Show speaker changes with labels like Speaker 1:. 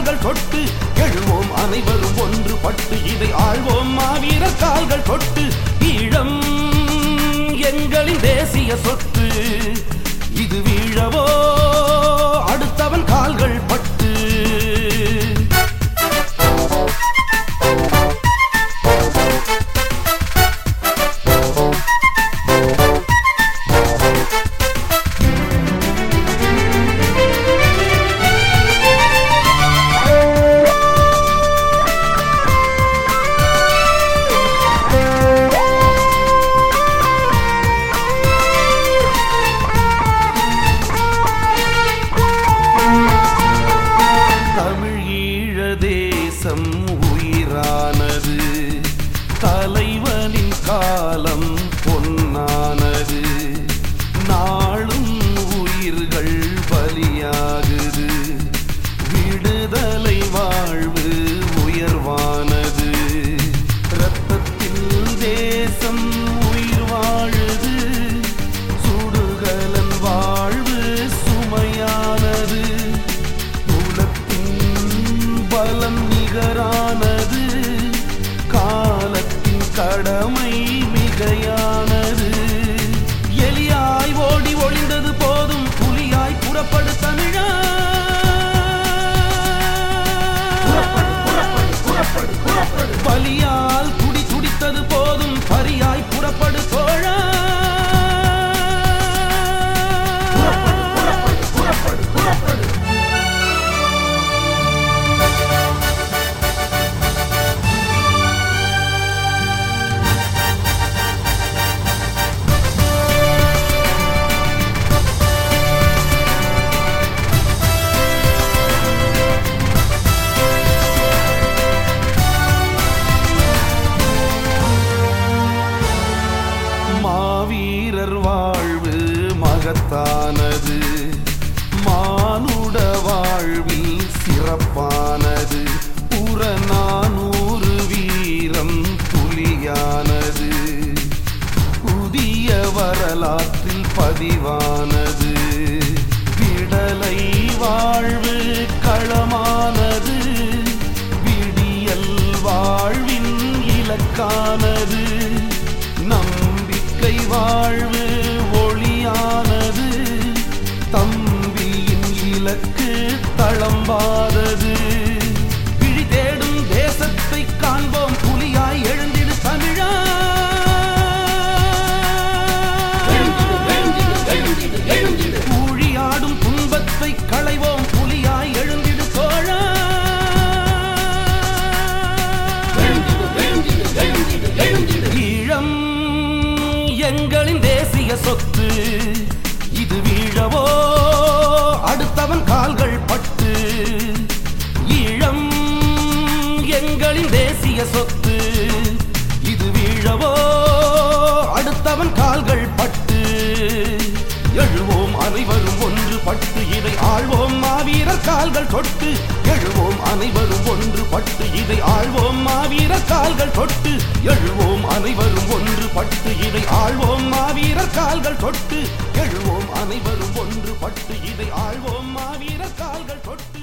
Speaker 1: கால்கள் தொட்டு எழுவோம் அனைவரும் ஒன்று பட்டு இதை ஆழ்வோம். மாவீரர் கால்கள் தொட்டு ஈழம் எங்களின் தேசிய சொத்து. கடமை மிகைய மகத்தானது மானுட வாழ்வில் சிறப்பானது. புறநானூறு வீரம் புலியானது. புதிய வரலாற்றில் பதிவானது. விடலை வாழ்வு களமானது. விடியல் வாழ்வின் இலக்கானது. நம்பிக்கை வாழ் தளம்பாதது விழி தேடும் தேசத்தை காண்போம். புலியாய் எழுந்திடு தமிழா. ஊழியாடும் துன்பத்தை களைவோம். புலியாய் எழுந்திடு தோழா ஈழம் எங்களின் தேசிய சொத்து. பட்டு இதை ஆழ்வோம் மாவீரர் கால்கள் தொட்டு. எழுவோம் அனைவரும் ஒன்று பட்டு இதை ஆழ்வோம் மாவீரர் கால்கள் தொட்டு. எழுவோம் அனைவரும் ஒன்று பட்டு இதை ஆழ்வோம் மாவீரர் கால்கள் தொட்டு. எழுவோம் அனைவரும் ஒன்று பட்டு இதை ஆழ்வோம் மாவீரர் கால்கள் தொட்டு.